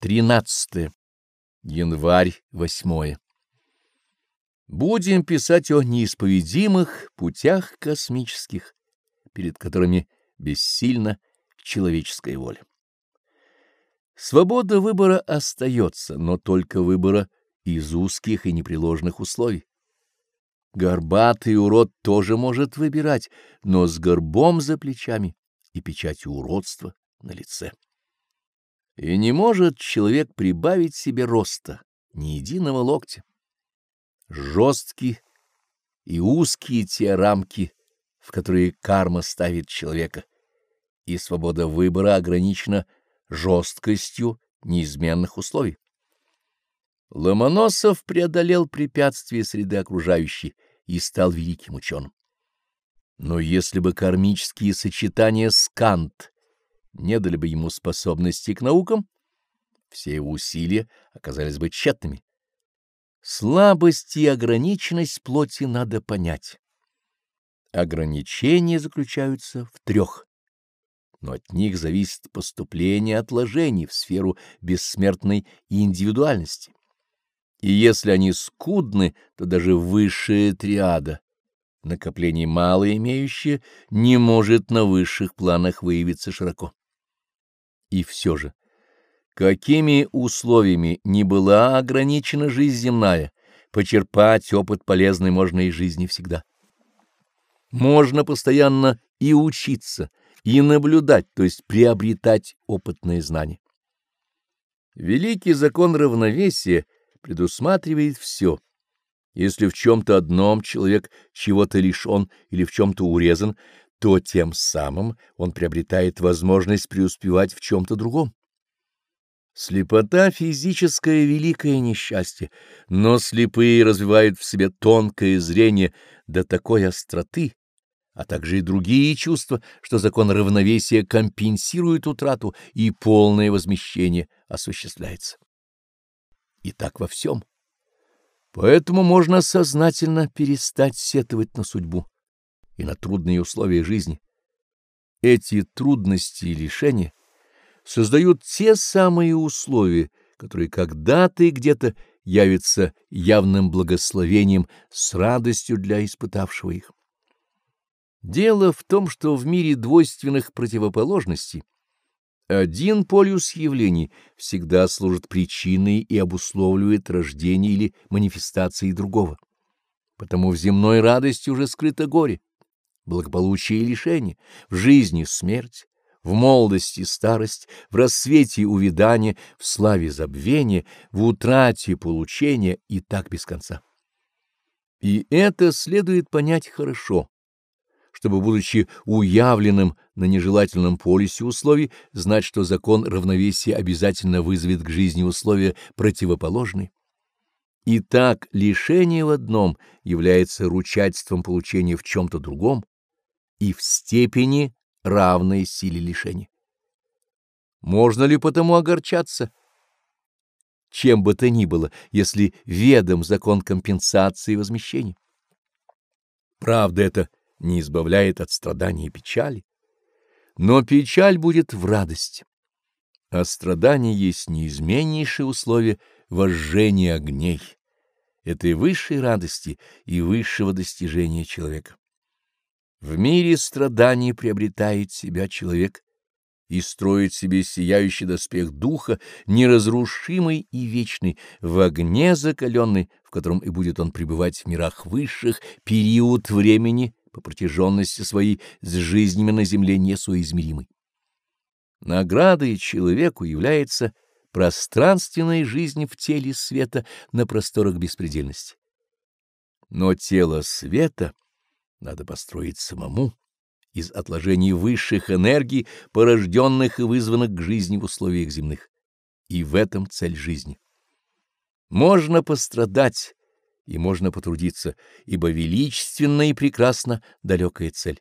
13. Январь 8. Будем писать о неисповедимых путях космических, перед которыми бессильна человеческая воля. Свобода выбора остается, но только выбора из узких и непреложных условий. Горбатый урод тоже может выбирать, но с горбом за плечами и печатью уродства на лице. И не может человек прибавить себе роста, ни единого локтя. Жесткие и узкие те рамки, в которые карма ставит человека, и свобода выбора ограничена жесткостью неизменных условий. Ломоносов преодолел препятствия среды окружающей и стал великим ученым. Но если бы кармические сочетания скант не дали бы ему способности к наукам, все его усилия оказались бы тщетными. Слабость и ограниченность плоти надо понять. Ограничения заключаются в трех, но от них зависит поступление отложений в сферу бессмертной индивидуальности. И если они скудны, то даже высшая триада накопление мало имеющее не может на высших планах выявиться широко. И все же, какими условиями не была ограничена жизнь земная, почерпать опыт полезный можно из жизни всегда. Можно постоянно и учиться, и наблюдать, то есть приобретать опытные знания. Великий закон равновесия предусматривает все. Если в чем-то одном человек чего-то лишен или в чем-то урезан, то тем самым он приобретает возможность преуспевать в чем-то другом. Слепота — физическое великое несчастье, но слепые развивают в себе тонкое зрение до такой остроты, а также и другие чувства, что закон равновесия компенсирует утрату и полное возмещение осуществляется. И так во всем. Поэтому можно сознательно перестать сетовать на судьбу и на трудные условия жизни. Эти трудности и лишения создают те самые условия, которые когда-то и где-то явятся явным благословением с радостью для испытавшего их. Дело в том, что в мире двойственных противоположностей один полюс явлений всегда служит причиной и обусловливает рождение или манифестации другого. Потому в земной радости уже скрыто горе, благополучие и лишение, в жизни смерть, в молодости старость, в рассвете увядание, в славе забвение, в утрате получения и так без конца. И это следует понять хорошо, чтобы, будучи уявленным на нежелательном полюсе условий, знать, что закон равновесия обязательно вызовет к жизни условия противоположные. Итак, лишение в одном является ручательством получения в чем-то другом, и в степени равной силе лишения. Можно ли потому огорчаться? Чем бы то ни было, если ведом закон компенсации и возмещения. Правда, это не избавляет от страданий и печали, но печаль будет в радости, а страдание есть неизменнейшее условие вожжения огней, этой высшей радости и высшего достижения человека. В мире страданий приобретает себя человек и строит себе сияющий доспех духа, неразрушимый и вечный, в огне закаленный, в котором и будет он пребывать в мирах высших период времени по протяженности своей с жизнями на земле несоизмеримой. Наградой человеку является пространственная жизнь в теле света на просторах беспредельности. Но тело света — надо построить самому из отложений высших энергий, порожденных и вызванных к жизни в условиях земных. И в этом цель жизни. Можно пострадать и можно потрудиться, ибо величественна и прекрасна далекая цель.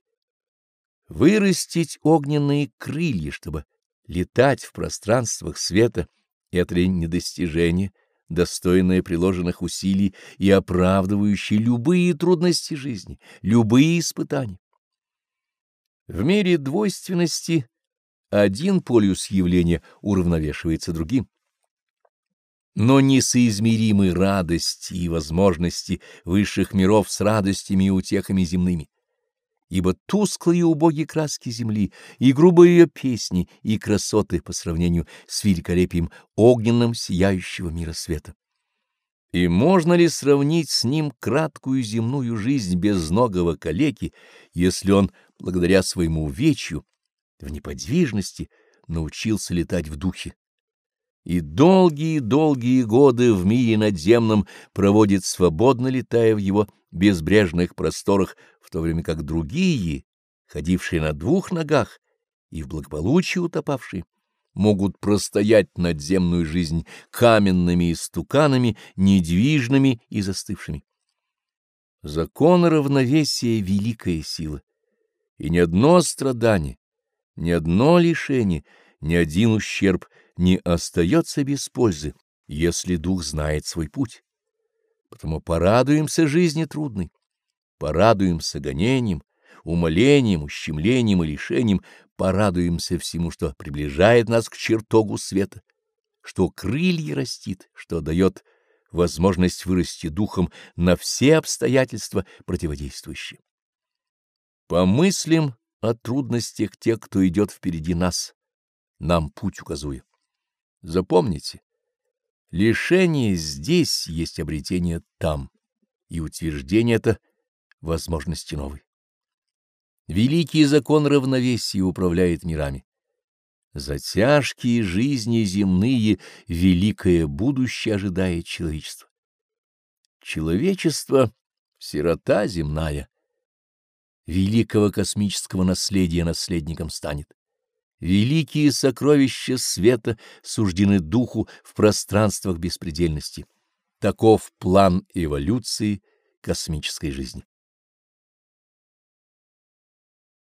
Вырастить огненные крылья, чтобы летать в пространствах света, это ли недостижение, достойное приложенных усилий и оправдывающее любые трудности жизни, любые испытания. В мире двойственности один полюс явления уравновешивается другим. но несоизмеримы радости и возможности высших миров с радостями и утехами земными. Ибо тусклые и убогие краски земли, и грубые ее песни, и красоты по сравнению с великолепием огненным сияющего мира света. И можно ли сравнить с ним краткую земную жизнь безногого калеки, если он, благодаря своему увечью, в неподвижности, научился летать в духе? И долгие-долгие годы в мире надземном проводит свободно летая в его безбрежных просторах, в то время как другие, ходившие на двух ногах и в благополучии утопавшие, могут простоять надземную жизнь каменными истуканами, недвижными и застывшими. Закон равновесия — великая сила, и ни одно страдание, ни одно лишение, ни один ущерб — не остается без пользы, если дух знает свой путь. Потому порадуемся жизни трудной, порадуемся гонением, умолением, ущемлением и лишением, порадуемся всему, что приближает нас к чертогу света, что крылья растит, что дает возможность вырасти духом на все обстоятельства противодействующие. Помыслим о трудностях тех, кто идет впереди нас, нам путь указуя. Запомните, лишение здесь есть обретение там, и утверждение это возможности новой. Великий закон равновесия управляет мирами. За тяжкие жизни земные великое будущее ожидает человечество. Человечество — сирота земная. Великого космического наследия наследником станет. Великие сокровища света суждены духу в пространствах беспредельности. Таков план эволюции космической жизни.